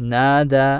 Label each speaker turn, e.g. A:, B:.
A: نادى